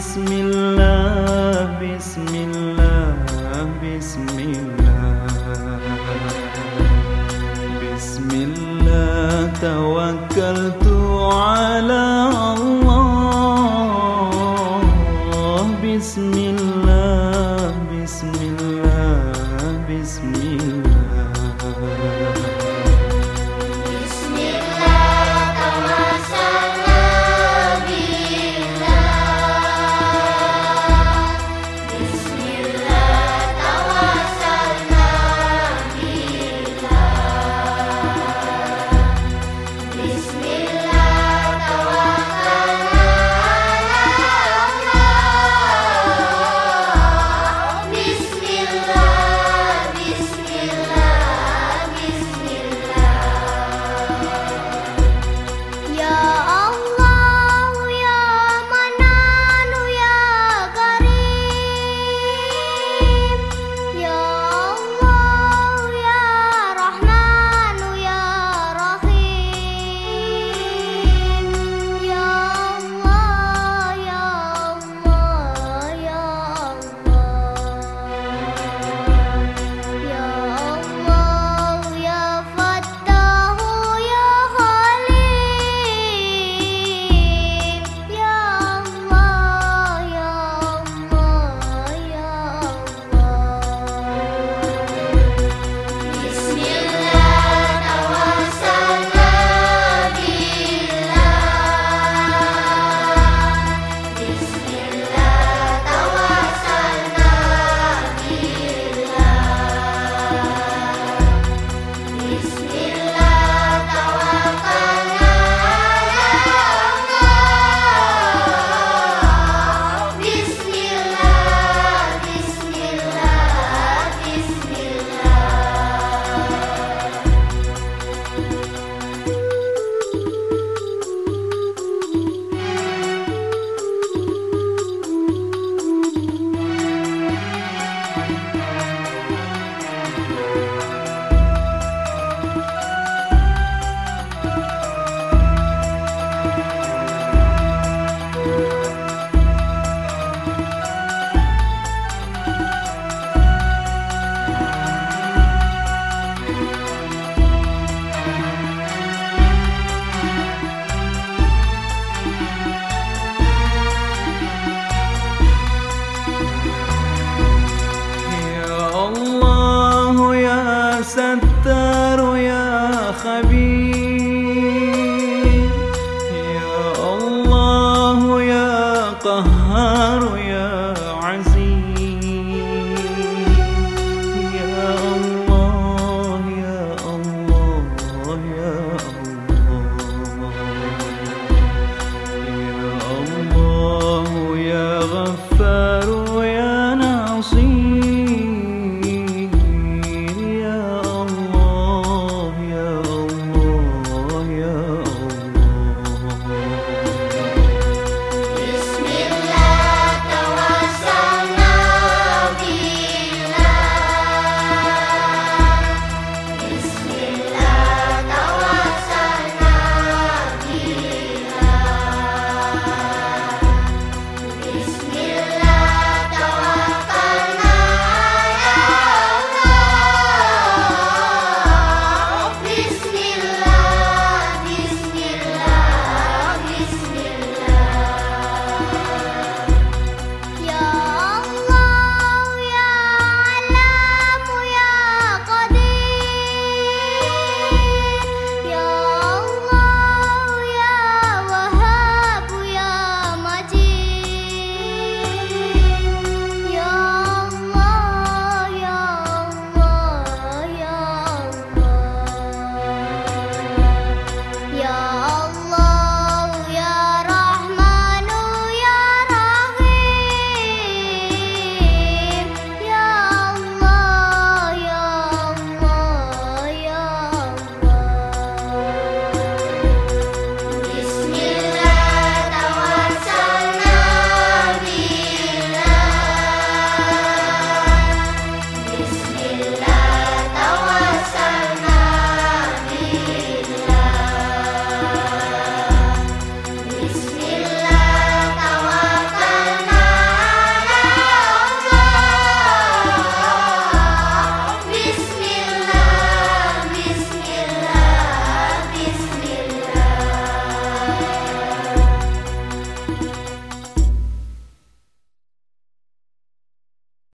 بسم الله بسم الله بسم الله. بسم الله توكلت على يا الله يا قهار يا عزيز يا الله يا الله يا الله يا غفار يا ناصر